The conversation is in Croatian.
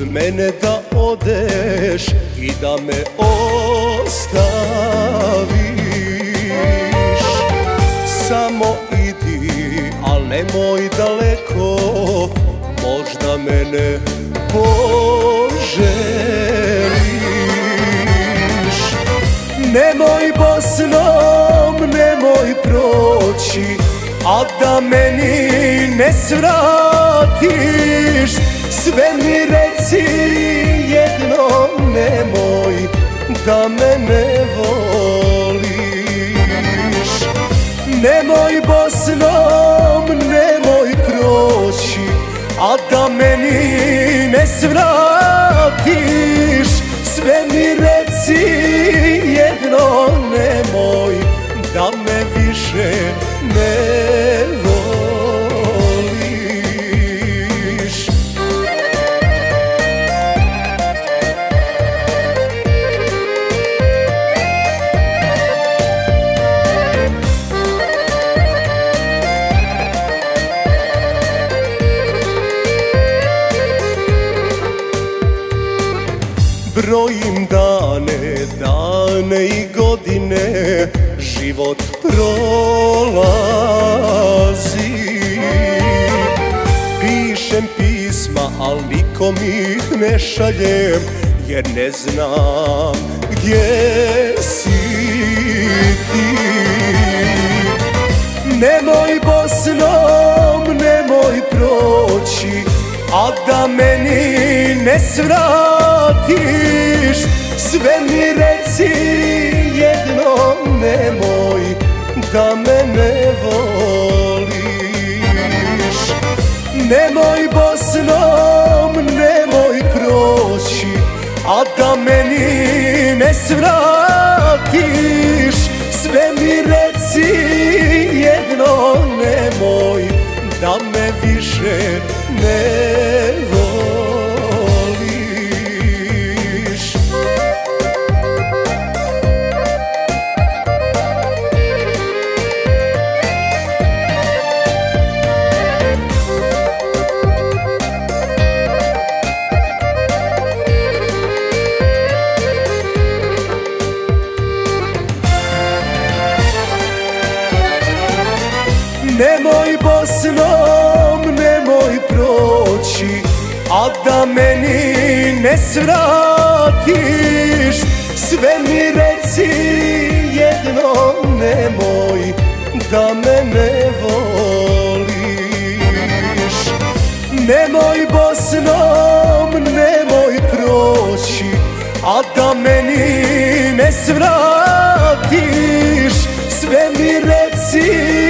od mene da odeš i da me ostaviš. Samo idi, al nemoj daleko, možda mene poželiš. Nemoj Bosnom, nemoj proći, a da meni ne svratiš Sve mi reci jedno nemoj da me ne voliš. Nemoj Bosnom, nemoj proći, a da meni ne svratiš. Sve mi reci jedno nemoj da me Brojim dane, dane i godine Život prolazi. Pišem pisma, al nikom ih ne šaljem Jer ne znam gdje si ti. Nemoj Bosnom, nemoj proći A da meni ne svratiš Sve mi reci jedno nemoj Da me ne voliš. Nemoj Bosnom, nemoj proći A da meni ne svratiš. Sve mi reci jedno nemoj Da me više ne Nemoj Bosnom, nemoj proći A da meni ne svratiš. Sve mi reci jedno nemoj Da me ne voliš. Nemoj Bosnom, nemoj proći A da meni ne svratiš. Sve mi reci